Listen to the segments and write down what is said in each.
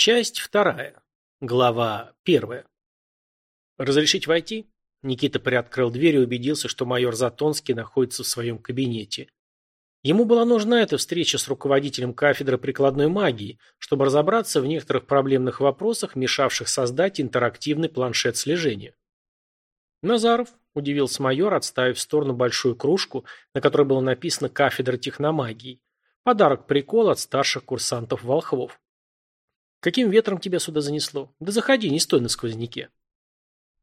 Часть вторая. Глава первая. «Разрешить войти?» Никита приоткрыл дверь и убедился, что майор Затонский находится в своем кабинете. Ему была нужна эта встреча с руководителем кафедры прикладной магии, чтобы разобраться в некоторых проблемных вопросах, мешавших создать интерактивный планшет слежения. «Назаров», – удивился майор, отставив в сторону большую кружку, на которой было написано «Кафедра техномагии». Подарок-прикол от старших курсантов волхвов. «Каким ветром тебя сюда занесло? Да заходи, не стой на сквозняке».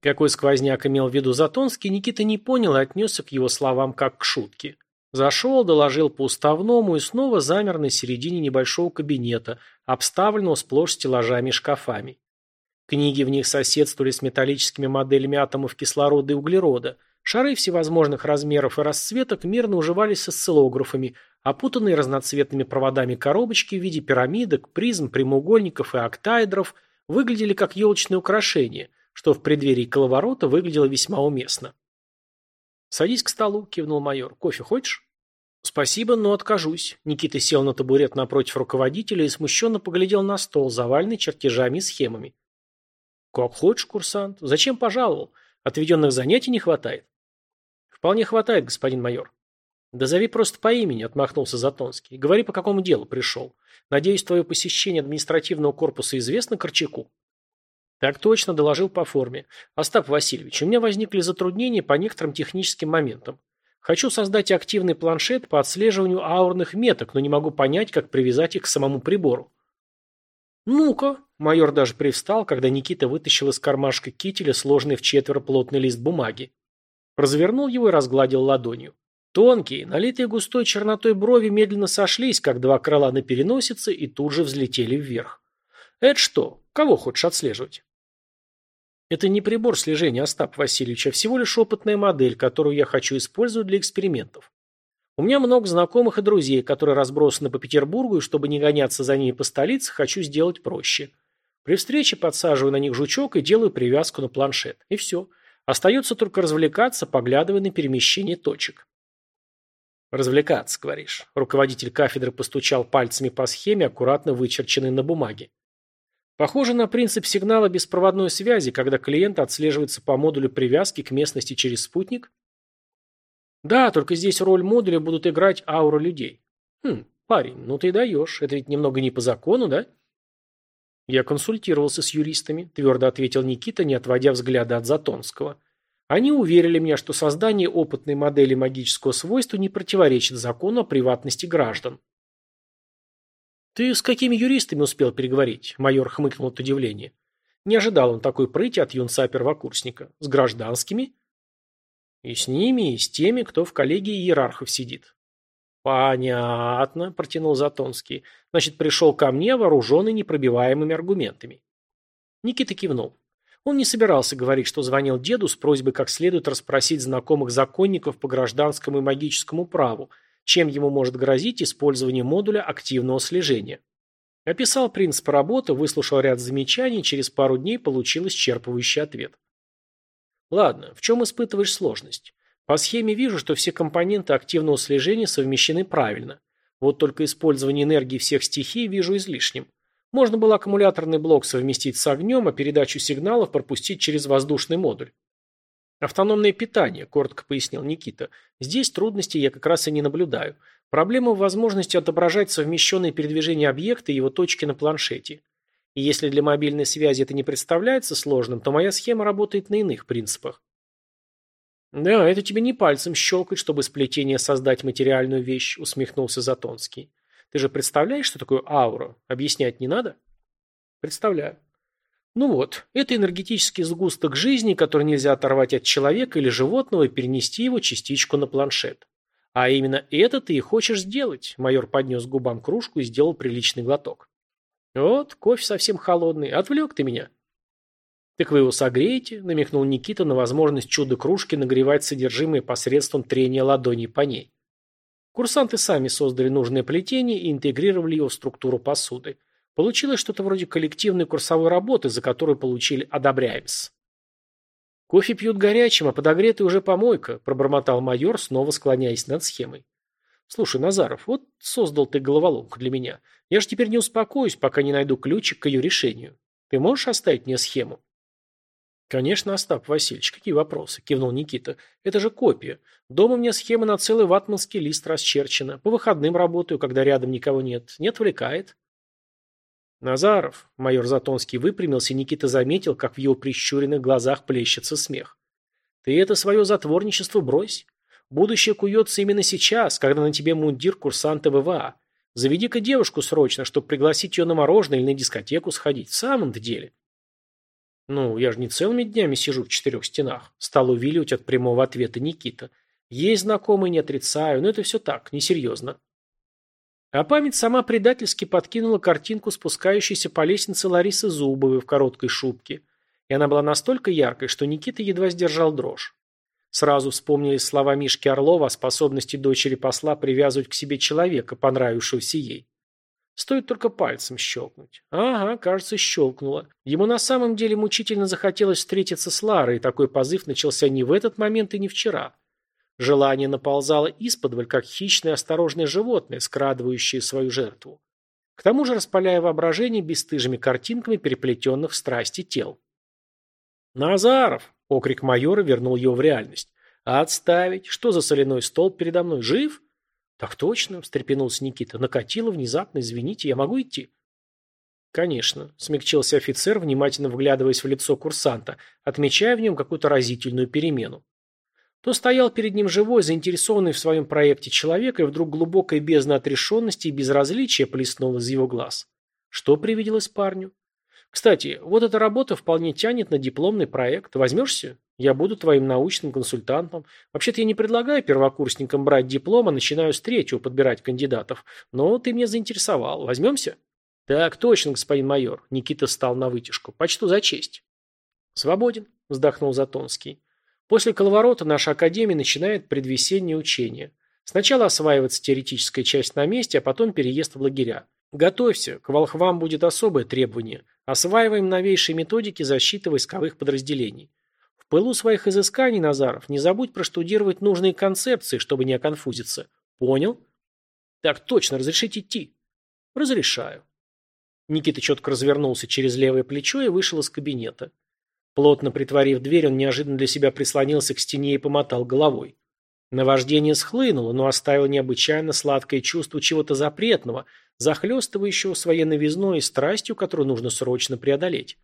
Какой сквозняк имел в виду Затонский, Никита не понял и отнесся к его словам как к шутке. Зашел, доложил по уставному и снова замер на середине небольшого кабинета, обставленного сплошь стеллажами и шкафами. Книги в них соседствовали с металлическими моделями атомов кислорода и углерода. Шары всевозможных размеров и расцветок мирно уживались с осциллографами, опутанные разноцветными проводами коробочки в виде пирамидок, призм, прямоугольников и октаэдров выглядели как елочные украшения, что в преддверии коловорота выглядело весьма уместно. «Садись к столу», – кивнул майор. «Кофе хочешь?» «Спасибо, но откажусь». Никита сел на табурет напротив руководителя и смущенно поглядел на стол, заваленный чертежами и схемами. «Как хочешь, курсант. Зачем пожаловал? Отведенных занятий не хватает». «Вполне хватает, господин майор». «Да зови просто по имени», — отмахнулся Затонский. «Говори, по какому делу пришел. Надеюсь, твое посещение административного корпуса известно Корчаку?» «Так точно», — доложил по форме. «Остап Васильевич, у меня возникли затруднения по некоторым техническим моментам. Хочу создать активный планшет по отслеживанию аурных меток, но не могу понять, как привязать их к самому прибору». «Ну-ка!» – майор даже привстал, когда Никита вытащил из кармашка кителя сложный в четверо плотный лист бумаги. Развернул его и разгладил ладонью. Тонкие, налитые густой чернотой брови медленно сошлись, как два крыла на переносице, и тут же взлетели вверх. «Это что? Кого хочешь отслеживать?» «Это не прибор слежения Остап Васильевич, а всего лишь опытная модель, которую я хочу использовать для экспериментов. У меня много знакомых и друзей, которые разбросаны по Петербургу, и чтобы не гоняться за ними по столице, хочу сделать проще. При встрече подсаживаю на них жучок и делаю привязку на планшет. И все. Остается только развлекаться, поглядывая на перемещение точек. «Развлекаться, говоришь». Руководитель кафедры постучал пальцами по схеме, аккуратно вычерченной на бумаге. Похоже на принцип сигнала беспроводной связи, когда клиент отслеживается по модулю привязки к местности через спутник – да, только здесь роль модуля будут играть ауры людей. Хм, парень, ну ты даешь. Это ведь немного не по закону, да? Я консультировался с юристами, твердо ответил Никита, не отводя взгляда от Затонского. Они уверили меня, что создание опытной модели магического свойства не противоречит закону о приватности граждан. «Ты с какими юристами успел переговорить?» Майор хмыкнул от удивления. Не ожидал он такой прыти от юнца-первокурсника. «С гражданскими?» И с ними, и с теми, кто в коллегии иерархов сидит. Понятно, протянул Затонский. Значит, пришел ко мне вооруженный непробиваемыми аргументами. Никита кивнул. Он не собирался говорить, что звонил деду с просьбой как следует расспросить знакомых законников по гражданскому и магическому праву, чем ему может грозить использование модуля активного слежения. Описал принцип работы, выслушал ряд замечаний, через пару дней получил исчерпывающий ответ. Ладно, в чем испытываешь сложность? По схеме вижу, что все компоненты активного слежения совмещены правильно. Вот только использование энергии всех стихий вижу излишним. Можно было аккумуляторный блок совместить с огнем, а передачу сигналов пропустить через воздушный модуль. Автономное питание, коротко пояснил Никита. Здесь трудностей я как раз и не наблюдаю. Проблема в возможности отображать совмещенные передвижения объекта и его точки на планшете. И если для мобильной связи это не представляется сложным, то моя схема работает на иных принципах. «Да, это тебе не пальцем щелкать, чтобы из плетения создать материальную вещь», усмехнулся Затонский. «Ты же представляешь, что такое аура? Объяснять не надо?» «Представляю». Ну вот, это энергетический сгусток жизни, который нельзя оторвать от человека или животного и перенести его частичку на планшет. А именно это ты и хочешь сделать, майор поднес губам кружку и сделал приличный глоток. «Вот, кофе совсем холодный. Отвлек ты меня». «Так вы его согреете?» – намекнул Никита на возможность чудо-кружки нагревать содержимое посредством трения ладоней по ней. Курсанты сами создали нужное плетение и интегрировали его в структуру посуды. Получилось что-то вроде коллективной курсовой работы, за которую получили «одобряемс». «Кофе пьют горячим, а подогретый уже помойка», – пробормотал майор, снова склоняясь над схемой. Слушай, Назаров, вот создал ты головоломку для меня. Я же теперь не успокоюсь, пока не найду ключик к ее решению. Ты можешь оставить мне схему? Конечно, Остап Васильевич, какие вопросы? Кивнул Никита. Это же копия. Дома у меня схема на целый ватманский лист расчерчена. По выходным работаю, когда рядом никого нет. Не отвлекает. Назаров, майор Затонский выпрямился, и Никита заметил, как в его прищуренных глазах плещется смех. Ты это свое затворничество брось. Будущее куется именно сейчас, когда на тебе мундир курсанта ВВА. Заведи-ка девушку срочно, чтобы пригласить ее на мороженое или на дискотеку сходить. В самом-то деле. Ну, я же не целыми днями сижу в четырех стенах. Стал увиливать от прямого ответа Никита. Есть знакомые, не отрицаю, но это все так, несерьезно. А память сама предательски подкинула картинку спускающейся по лестнице Ларисы Зубовой в короткой шубке – и она была настолько яркой, что Никита едва сдержал дрожь. Сразу вспомнились слова Мишки Орлова о способности дочери посла привязывать к себе человека, понравившегося ей. Стоит только пальцем щелкнуть. Ага, кажется, щелкнуло. Ему на самом деле мучительно захотелось встретиться с Ларой, и такой позыв начался не в этот момент и не вчера. Желание наползало исподволь, как хищное осторожное животное, скрадывающее свою жертву. К тому же распаляя воображение бесстыжими картинками переплетенных страсти тел. «Назаров!» – окрик майора вернул его в реальность. «Отставить! Что за соляной столб передо мной? Жив?» «Так точно!» – встрепенулся Никита. «Накатило внезапно, извините, я могу идти?» «Конечно», – смягчился офицер, внимательно вглядываясь в лицо курсанта, отмечая в нем какую-то разительную перемену. То стоял перед ним живой, заинтересованный в своем проекте человек, и вдруг глубокая бездна отрешенности и безразличия плеснула из его глаз. Что привиделось парню? Кстати, вот эта работа вполне тянет на дипломный проект. Возьмешься? Я буду твоим научным консультантом. Вообще-то я не предлагаю первокурсникам брать диплом, а начинаю с третьего подбирать кандидатов. Но ты меня заинтересовал. Возьмемся? Так точно, господин майор. Никита встал на вытяжку. Почту за честь. Свободен, вздохнул Затонский. После коловорота наша академия начинает предвесеннее учение. Сначала осваивается теоретическая часть на месте, а потом переезд в лагеря. Готовься, к волхвам будет особое требование. Осваиваем новейшие методики защиты войсковых подразделений. В пылу своих изысканий, Назаров, не забудь проштудировать нужные концепции, чтобы не оконфузиться. Понял? Так точно, разрешите идти? Разрешаю. Никита четко развернулся через левое плечо и вышел из кабинета. Плотно притворив дверь, он неожиданно для себя прислонился к стене и помотал головой. Наваждение схлынуло, но оставило необычайно сладкое чувство чего-то запретного, захлестывающего своей новизной и страстью, которую нужно срочно преодолеть.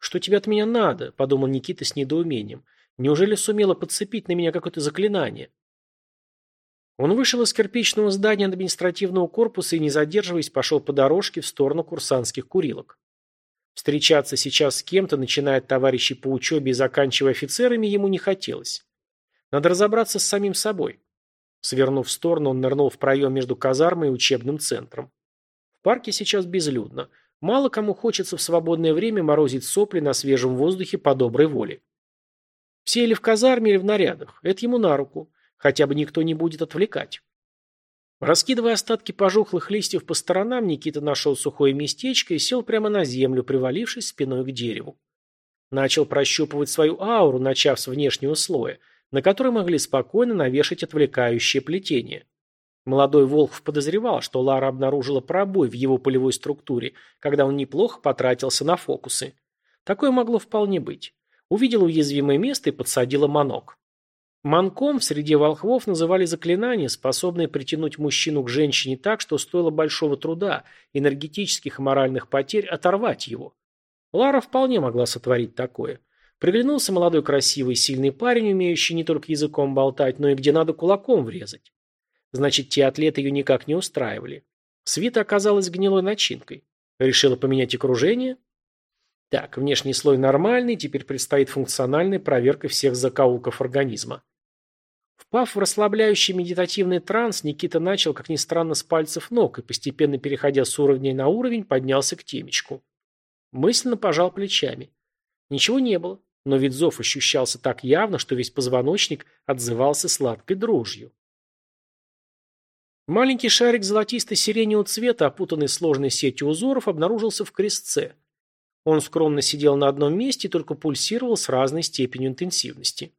«Что тебе от меня надо?» – подумал Никита с недоумением. «Неужели сумела подцепить на меня какое-то заклинание?» Он вышел из кирпичного здания административного корпуса и, не задерживаясь, пошел по дорожке в сторону курсантских курилок. Встречаться сейчас с кем-то, начиная от товарищей по учебе и заканчивая офицерами, ему не хотелось. Надо разобраться с самим собой. Свернув в сторону, он нырнул в проем между казармой и учебным центром. В парке сейчас безлюдно. Мало кому хочется в свободное время морозить сопли на свежем воздухе по доброй воле. Все или в казарме, или в нарядах. Это ему на руку. Хотя бы никто не будет отвлекать. Раскидывая остатки пожухлых листьев по сторонам, Никита нашел сухое местечко и сел прямо на землю, привалившись спиной к дереву. Начал прощупывать свою ауру, начав с внешнего слоя, на который могли спокойно навешать отвлекающее плетение. Молодой Волхв подозревал, что Лара обнаружила пробой в его полевой структуре, когда он неплохо потратился на фокусы. Такое могло вполне быть. Увидела уязвимое место и подсадила манок. Манком в среде волхвов называли заклинание, способное притянуть мужчину к женщине так, что стоило большого труда, энергетических и моральных потерь оторвать его. Лара вполне могла сотворить такое. Приглянулся молодой красивый сильный парень, умеющий не только языком болтать, но и где надо кулаком врезать. Значит, те атлеты ее никак не устраивали. Свита оказалась гнилой начинкой. Решила поменять окружение? Так, внешний слой нормальный, теперь предстоит функциональная проверка всех закоулков организма. Впав в расслабляющий медитативный транс, Никита начал, как ни странно, с пальцев ног и, постепенно переходя с уровня на уровень, поднялся к темечку. Мысленно пожал плечами. Ничего не было. Но ведь зов ощущался так явно, что весь позвоночник отзывался сладкой дрожью. Маленький шарик золотисто-сиреневого цвета, опутанный сложной сетью узоров, обнаружился в крестце. Он скромно сидел на одном месте и только пульсировал с разной степенью интенсивности.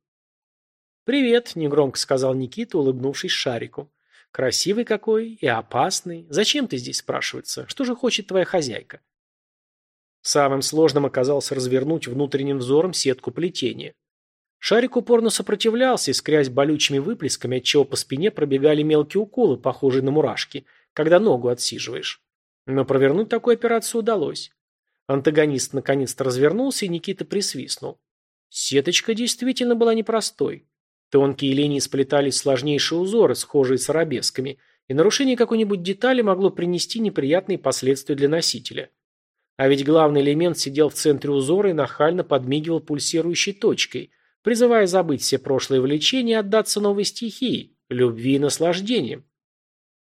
«Привет», – негромко сказал Никита, улыбнувшись шарику. Красивый какой и опасный. Зачем ты здесь, спрашивается? Что же хочет твоя хозяйка? Самым сложным оказалось развернуть внутренним взором сетку плетения. Шарик упорно сопротивлялся, искрясь болючими выплесками, отчего по спине пробегали мелкие уколы, похожие на мурашки, когда ногу отсиживаешь. Но провернуть такую операцию удалось. Антагонист наконец-то развернулся, и Никита присвистнул. Сеточка действительно была непростой. Тонкие линии сплетались в сложнейшие узоры, схожие с арабесками, и нарушение какой-нибудь детали могло принести неприятные последствия для носителя. А ведь главный элемент сидел в центре узора и нахально подмигивал пульсирующей точкой – призывая забыть все прошлые влечения и отдаться новой стихии, любви и наслаждениям.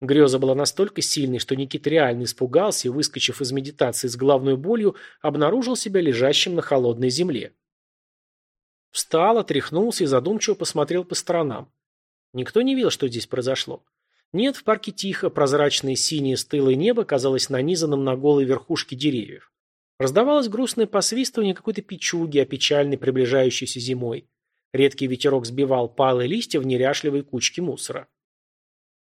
Греза была настолько сильной, что Никита реально испугался и, выскочив из медитации с головной болью, обнаружил себя лежащим на холодной земле. Встал, отряхнулся и задумчиво посмотрел по сторонам. Никто не видел, что здесь произошло. Нет, в парке тихо, прозрачное синее стылое небо казалось нанизанным на голые верхушки деревьев. Раздавалось грустное посвистывание какой-то печуги, опечальной приближающейся зимой. Редкий ветерок сбивал палые листья в неряшливые кучки мусора.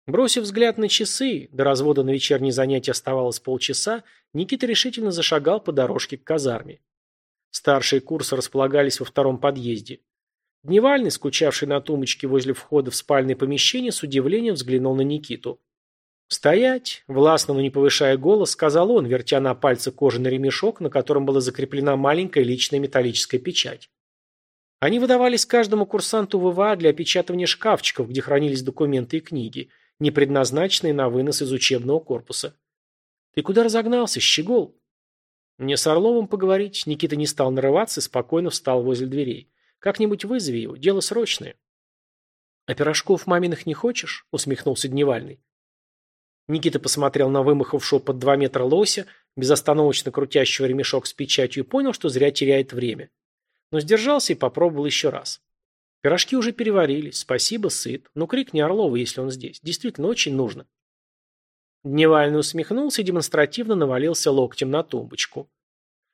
Бросив взгляд на часы, до развода на вечерние занятия оставалось полчаса, Никита решительно зашагал по дорожке к казарме. Старшие курсы располагались во втором подъезде. Дневальный, скучавший на тумбочке возле входа в спальное помещение, с удивлением взглянул на Никиту. «Стоять!» – но не повышая голос, сказал он, вертя на пальце кожаный ремешок, на котором была закреплена маленькая личная металлическая печать. Они выдавались каждому курсанту ВВА для опечатывания шкафчиков, где хранились документы и книги, не предназначенные на вынос из учебного корпуса. «Ты куда разогнался, щегол?» «Мне с Орловым поговорить». Никита не стал нарываться и спокойно встал возле дверей. «Как-нибудь вызови его, дело срочное». «А пирожков маминых не хочешь?» – усмехнулся Дневальный. Никита посмотрел на вымахавшего под два метра лося, безостановочно крутящего ремешок с печатью, и понял, что зря теряет время. Но сдержался и попробовал еще раз. Пирожки уже переварились, спасибо, сыт. Но крик не Орлова, если он здесь. Действительно, очень нужно. Дневальный усмехнулся и демонстративно навалился локтем на тумбочку.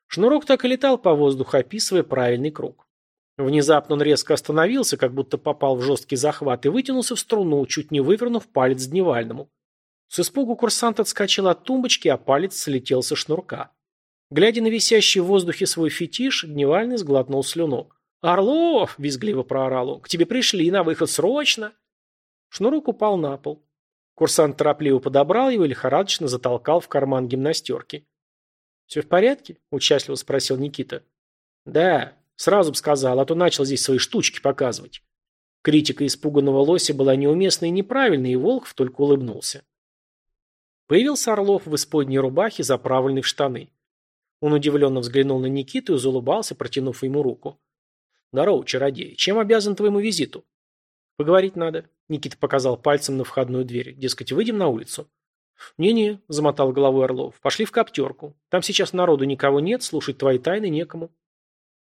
Шнурок так и летал по воздуху, описывая правильный круг. Внезапно он резко остановился, как будто попал в жесткий захват, и вытянулся в струну, чуть не вывернув палец Дневальному. С испугу курсант отскочил от тумбочки, а палец слетел со шнурка. Глядя на висящий в воздухе свой фетиш, Дневальный сглотнул слюну. «Орлов!» – визгливо проорал он. «К тебе пришли, на выход срочно!» Шнурок упал на пол. Курсант торопливо подобрал его и лихорадочно затолкал в карман гимнастерки. «Все в порядке?» – участливо спросил Никита. «Да, сразу бы сказал, а то начал здесь свои штучки показывать». Критика испуганного лося была неуместной и неправильной, и Волхов только улыбнулся. Появился Орлов в исподней рубахе, заправленной в штаны. Он удивленно взглянул на Никиту и залыбался, протянув ему руку. «Здорово, чародей. Чем обязан твоему визиту?» «Поговорить надо», — Никита показал пальцем на входную дверь. «Дескать, выйдем на улицу». «Не-не», — замотал головой Орлов. «Пошли в коптерку. Там сейчас народу никого нет, слушать твои тайны некому».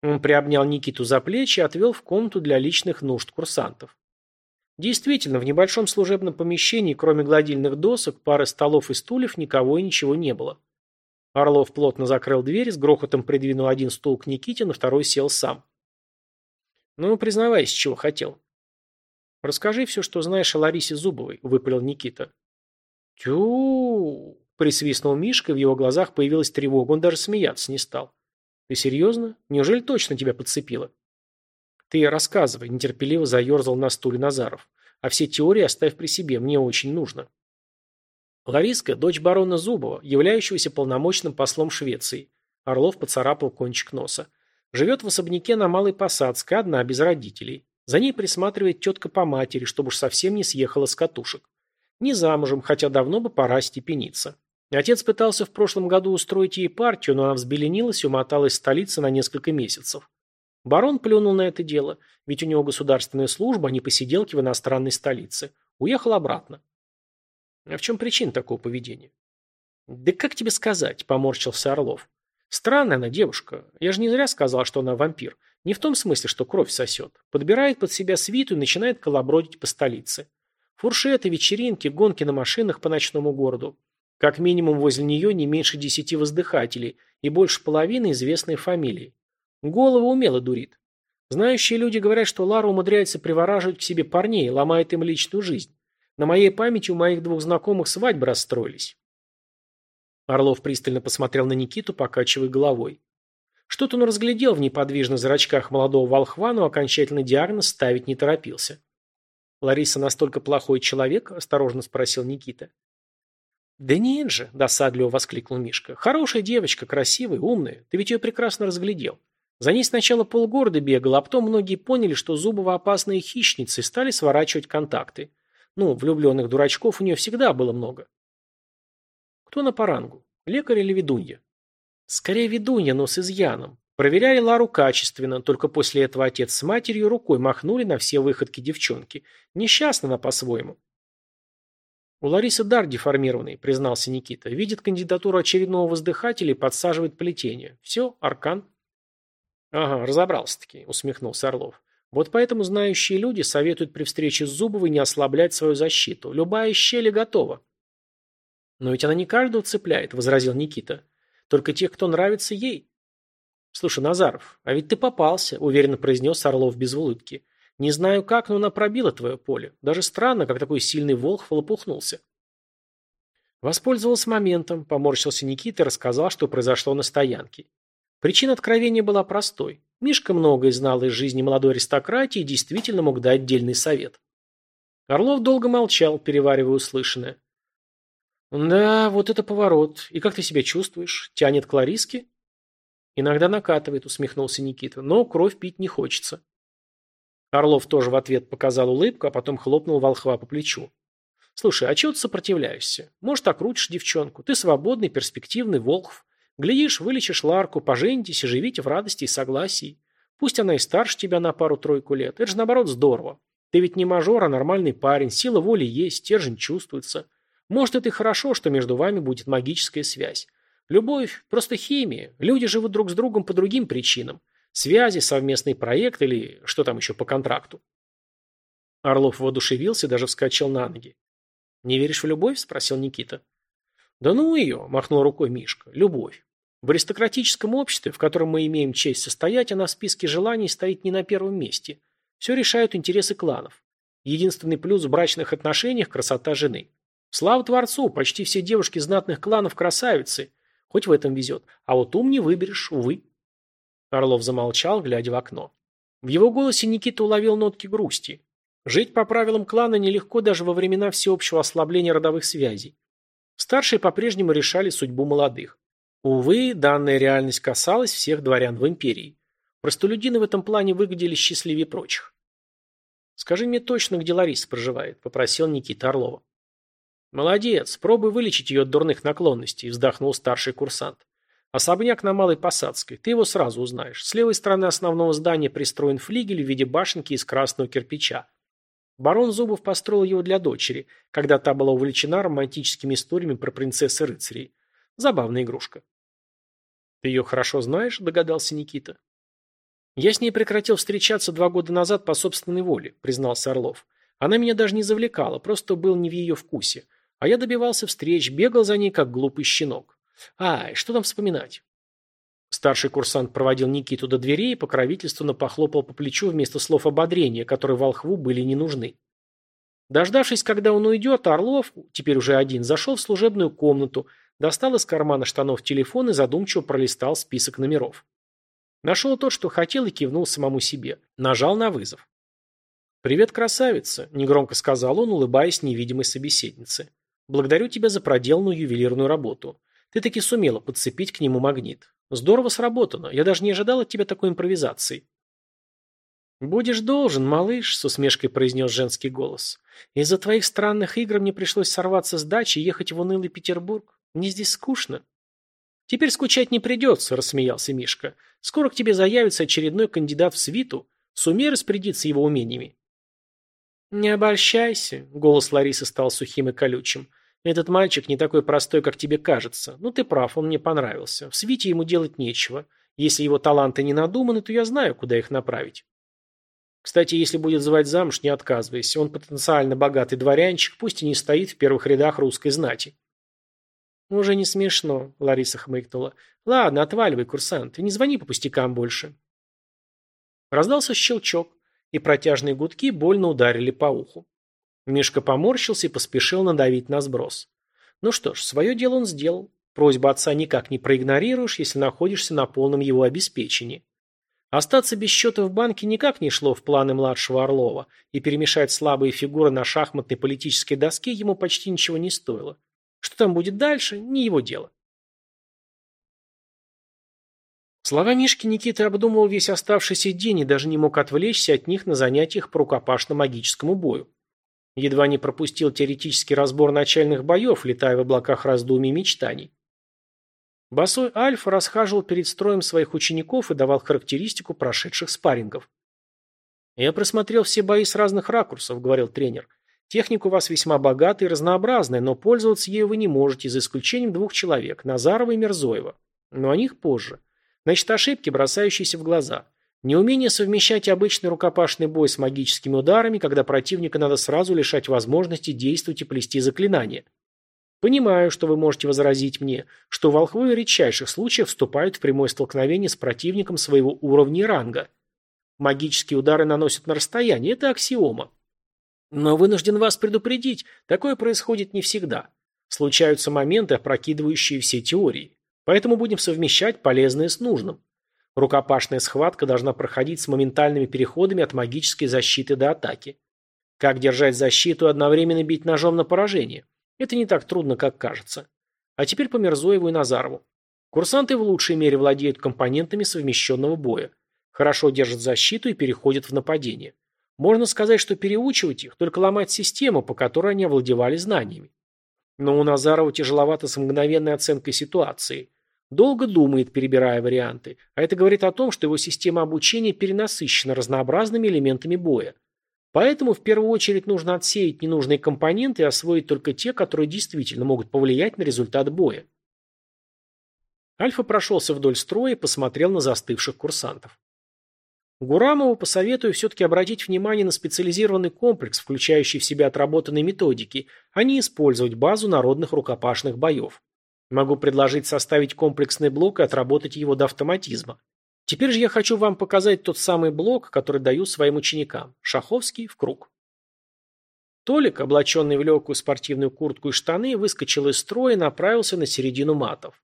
Он приобнял Никиту за плечи и отвел в комнату для личных нужд курсантов. Действительно, в небольшом служебном помещении, кроме гладильных досок, пары столов и стульев, никого и ничего не было. Орлов плотно закрыл дверь, с грохотом придвинул один стул к Никите, на второй сел сам. «Ну, признавайся, чего хотел». «Расскажи все, что знаешь о Ларисе Зубовой», — выпалил Никита. «Тю!» — присвистнул Мишка, в его глазах появилась тревога, он даже смеяться не стал. «Ты серьезно? Неужели точно тебя подцепило?» «Ты рассказывай», – нетерпеливо заерзал на стуле Назаров. «А все теории оставь при себе, мне очень нужно». Лариска – дочь барона Зубова, являющегося полномочным послом Швеции. Орлов поцарапал кончик носа. Живет в особняке на Малой Посадской, одна, без родителей. За ней присматривает тетка по матери, чтобы уж совсем не съехала с катушек. Не замужем, хотя давно бы пора степениться. Отец пытался в прошлом году устроить ей партию, но она взбеленилась и умоталась в столице на несколько месяцев. Барон плюнул на это дело, ведь у него государственная служба, а не посиделки в иностранной столице. Уехал обратно. А в чем причина такого поведения? Да как тебе сказать, поморщился Орлов. Странная она девушка. Я же не зря сказал, что она вампир. Не в том смысле, что кровь сосет. Подбирает под себя свиту и начинает колобродить по столице. Фуршеты, вечеринки, гонки на машинах по ночному городу. Как минимум возле нее не меньше десяти воздыхателей и больше половины известной фамилии. Голову умело дурит. Знающие люди говорят, что Лара умудряется привораживать к себе парней, ломает им личную жизнь. На моей памяти у моих двух знакомых свадьбы расстроились. Орлов пристально посмотрел на Никиту, покачивая головой. Что-то он разглядел в неподвижных зрачках молодого волхва, но окончательный диагноз ставить не торопился. «Лариса настолько плохой человек?» – осторожно спросил Никита. «Да нет же!» – досадливо воскликнул Мишка. «Хорошая девочка, красивая, умная. Ты ведь ее прекрасно разглядел. За ней сначала полгорода бегал, а потом многие поняли, что Зубова опасная хищница и стали сворачивать контакты. Ну, влюбленных дурачков у нее всегда было много. Кто на парангу? Лекарь или ведунья? Скорее ведунья, но с изъяном. Проверяли Лару качественно, только после этого отец с матерью рукой махнули на все выходки девчонки. Несчастна она по-своему. У Ларисы дар деформированный, признался Никита. Видит кандидатуру очередного воздыхателя и подсаживает плетение. Все, аркан. Ага, разобрался-таки, усмехнулся Орлов. Вот поэтому знающие люди советуют при встрече с Зубовой не ослаблять свою защиту. Любая щель готова. Но ведь она не каждого цепляет, возразил Никита. Только тех, кто нравится ей. Слушай, Назаров, а ведь ты попался, уверенно произнес Орлов без улыбки. Не знаю как, но она пробила твое поле. Даже странно, как такой сильный волк лопухнулся. Воспользовался моментом, поморщился Никита и рассказал, что произошло на стоянке. Причина откровения была простой. Мишка многое знал из жизни молодой аристократии и действительно мог дать отдельный совет. Орлов долго молчал, переваривая услышанное. «Да, вот это поворот. И как ты себя чувствуешь? Тянет к Лариске?» «Иногда накатывает», — усмехнулся Никита, — «но кровь пить не хочется». Орлов тоже в ответ показал улыбку, а потом хлопнул волхва по плечу. «Слушай, а чего ты сопротивляешься? Может, окрутишь девчонку? Ты свободный, перспективный волхв. Глядишь, вылечишь Ларку, поженитесь и живите в радости и согласии. Пусть она и старше тебя на пару-тройку лет. Это же, наоборот, здорово. Ты ведь не мажор, а нормальный парень. Сила воли есть, стержень чувствуется. Может, это и хорошо, что между вами будет магическая связь. Любовь – просто химия. Люди живут друг с другом по другим причинам. Связи, совместный проект или что там еще по контракту. Орлов воодушевился, даже вскочил на ноги. «Не веришь в любовь?» – спросил Никита. «Да ну ее!» – махнул рукой Мишка. «Любовь. В аристократическом обществе, в котором мы имеем честь состоять, она в списке желаний стоит не на первом месте. Все решают интересы кланов. Единственный плюс в брачных отношениях – красота жены. Слава Творцу, почти все девушки знатных кланов красавицы. Хоть в этом везет. А вот ум не выберешь, увы. Орлов замолчал, глядя в окно. В его голосе Никита уловил нотки грусти. Жить по правилам клана нелегко даже во времена всеобщего ослабления родовых связей. Старшие по-прежнему решали судьбу молодых. Увы, данная реальность касалась всех дворян в империи. Простолюдины в этом плане выглядели счастливее прочих. «Скажи мне точно, где Лариса проживает», – попросил Никита Орлова. «Молодец, пробуй вылечить ее от дурных наклонностей», – вздохнул старший курсант. «Особняк на Малой Посадской. Ты его сразу узнаешь. С левой стороны основного здания пристроен флигель в виде башенки из красного кирпича. Барон Зубов построил его для дочери, когда та была увлечена романтическими историями про принцесс и рыцарей. Забавная игрушка. «Ты ее хорошо знаешь?» – догадался Никита. «Я с ней прекратил встречаться два года назад по собственной воле», – признался Орлов. «Она меня даже не завлекала, просто был не в ее вкусе. А я добивался встреч, бегал за ней, как глупый щенок. Ай, что там вспоминать?» Старший курсант проводил Никиту до дверей и покровительственно похлопал по плечу вместо слов ободрения, которые волхву были не нужны. Дождавшись, когда он уйдет, Орлов, теперь уже один, зашел в служебную комнату, достал из кармана штанов телефон и задумчиво пролистал список номеров. Нашел тот, что хотел, и кивнул самому себе. Нажал на вызов. «Привет, красавица», – негромко сказал он, улыбаясь невидимой собеседнице. «Благодарю тебя за проделанную ювелирную работу. Ты таки сумела подцепить к нему магнит. Здорово сработано. Я даже не ожидал от тебя такой импровизации. «Будешь должен, малыш», — с усмешкой произнес женский голос. «Из-за твоих странных игр мне пришлось сорваться с дачи и ехать в унылый Петербург. Мне здесь скучно». «Теперь скучать не придется», — рассмеялся Мишка. «Скоро к тебе заявится очередной кандидат в свиту. Сумей распорядиться его умениями». «Не обольщайся», — голос Ларисы стал сухим и колючим. Этот мальчик не такой простой, как тебе кажется. Ну, ты прав, он мне понравился. В свите ему делать нечего. Если его таланты не надуманы, то я знаю, куда их направить. Кстати, если будет звать замуж, не отказывайся. Он потенциально богатый дворянчик, пусть и не стоит в первых рядах русской знати. Уже не смешно, Лариса хмыкнула. Ладно, отваливай, курсант, и не звони по пустякам больше. Раздался щелчок, и протяжные гудки больно ударили по уху. Мишка поморщился и поспешил надавить на сброс. Ну что ж, свое дело он сделал. Просьбу отца никак не проигнорируешь, если находишься на полном его обеспечении. Остаться без счета в банке никак не шло в планы младшего Орлова, и перемешать слабые фигуры на шахматной политической доске ему почти ничего не стоило. Что там будет дальше, не его дело. Слова Мишки Никита обдумывал весь оставшийся день и даже не мог отвлечься от них на занятиях по рукопашно-магическому бою. Едва не пропустил теоретический разбор начальных боев, летая в облаках раздумий и мечтаний. Босой Альфа расхаживал перед строем своих учеников и давал характеристику прошедших спаррингов. «Я просмотрел все бои с разных ракурсов», — говорил тренер. «Техника у вас весьма богатая и разнообразная, но пользоваться ею вы не можете, за исключением двух человек, Назарова и Мерзоева. Но о них позже. Значит, ошибки, бросающиеся в глаза. Неумение совмещать обычный рукопашный бой с магическими ударами, когда противника надо сразу лишать возможности действовать и плести заклинания. Понимаю, что вы можете возразить мне, что волхвы в редчайших случаях вступают в прямое столкновение с противником своего уровня и ранга. Магические удары наносят на расстояние, это аксиома. Но вынужден вас предупредить, такое происходит не всегда. Случаются моменты, опрокидывающие все теории. Поэтому будем совмещать полезное с нужным. Рукопашная схватка должна проходить с моментальными переходами от магической защиты до атаки. Как держать защиту и одновременно бить ножом на поражение? Это не так трудно, как кажется. А теперь по Мерзоеву и Назарову. Курсанты в лучшей мере владеют компонентами совмещенного боя. Хорошо держат защиту и переходят в нападение. Можно сказать, что переучивать их, только ломать систему, по которой они овладевали знаниями. Но у Назарова тяжеловато с мгновенной оценкой ситуации. Долго думает, перебирая варианты, а это говорит о том, что его система обучения перенасыщена разнообразными элементами боя. Поэтому в первую очередь нужно отсеять ненужные компоненты и освоить только те, которые действительно могут повлиять на результат боя. Альфа прошелся вдоль строя и посмотрел на застывших курсантов. Гурамову посоветую все-таки обратить внимание на специализированный комплекс, включающий в себя отработанные методики, а не использовать базу народных рукопашных боев. Могу предложить составить комплексный блок и отработать его до автоматизма. Теперь же я хочу вам показать тот самый блок, который даю своим ученикам. Шаховский в круг. Толик, облаченный в легкую спортивную куртку и штаны, выскочил из строя и направился на середину матов.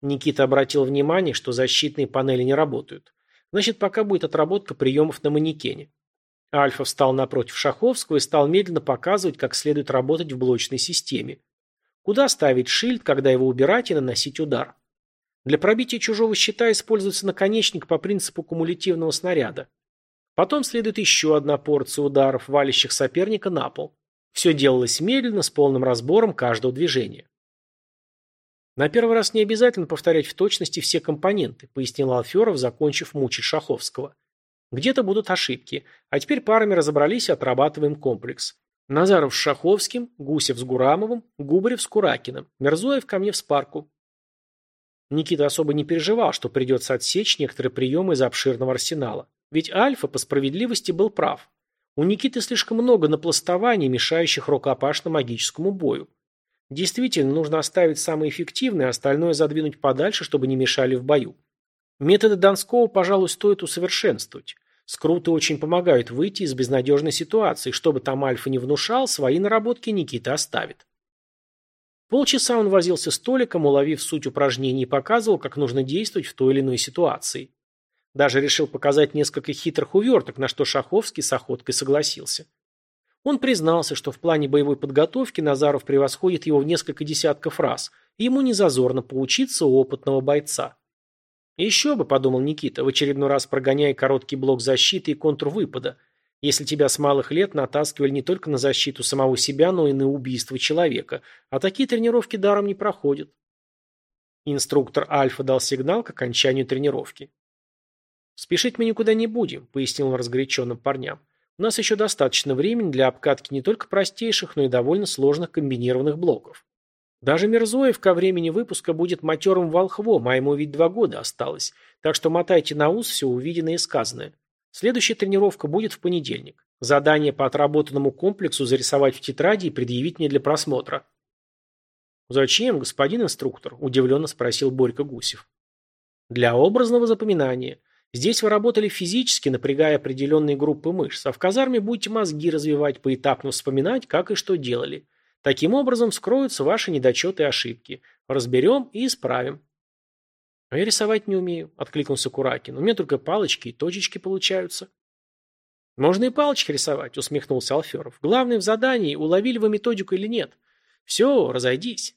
Никита обратил внимание, что защитные панели не работают. Значит, пока будет отработка приемов на манекене. Альфа встал напротив Шаховского и стал медленно показывать, как следует работать в блочной системе. Куда ставить шильд, когда его убирать и наносить удар. Для пробития чужого щита используется наконечник по принципу кумулятивного снаряда. Потом следует еще одна порция ударов, валящих соперника на пол. Все делалось медленно, с полным разбором каждого движения. На первый раз не обязательно повторять в точности все компоненты, пояснил Алферов, закончив мучить Шаховского. Где-то будут ошибки, а теперь парами разобрались и отрабатываем комплекс. Назаров с Шаховским, Гусев с Гурамовым, Губарев с Куракиным, Мерзоев ко мне в спарку. Никита особо не переживал, что придется отсечь некоторые приемы из обширного арсенала. Ведь Альфа по справедливости был прав. У Никиты слишком много напластований, мешающих рукопашно-магическому бою. Действительно, нужно оставить самое эффективное, а остальное задвинуть подальше, чтобы не мешали в бою. Методы Донского, пожалуй, стоит усовершенствовать. Скруты очень помогают выйти из безнадежной ситуации. Чтобы там Альфа не внушал, свои наработки Никита оставит. Полчаса он возился с Толиком, уловив суть упражнений и показывал, как нужно действовать в той или иной ситуации. Даже решил показать несколько хитрых уверток, на что Шаховский с охоткой согласился. Он признался, что в плане боевой подготовки Назаров превосходит его в несколько десятков раз, и ему не зазорно поучиться у опытного бойца. «Еще бы», — подумал Никита, в очередной раз прогоняя короткий блок защиты и контур выпада, если тебя с малых лет натаскивали не только на защиту самого себя, но и на убийство человека. А такие тренировки даром не проходят. Инструктор Альфа дал сигнал к окончанию тренировки. «Спешить мы никуда не будем», — пояснил он разгоряченным парням. «У нас еще достаточно времени для обкатки не только простейших, но и довольно сложных комбинированных блоков. Даже Мирзоев ко времени выпуска будет матерым волхвом, а ему ведь два года осталось, так что мотайте на ус все увиденное и сказанное. Следующая тренировка будет в понедельник. Задание по отработанному комплексу зарисовать в тетради и предъявить мне для просмотра. «Зачем, господин инструктор?» – удивленно спросил Борька Гусев. «Для образного запоминания. Здесь вы работали физически, напрягая определенные группы мышц, а в казарме будете мозги развивать, поэтапно вспоминать, как и что делали. Таким образом вскроются ваши недочеты и ошибки. Разберем и исправим. «А я рисовать не умею», — откликнулся Куракин. «У меня только палочки и точечки получаются». «Можно и палочки рисовать», — усмехнулся Алферов. «Главное в задании, уловили вы методику или нет. Все, разойдись».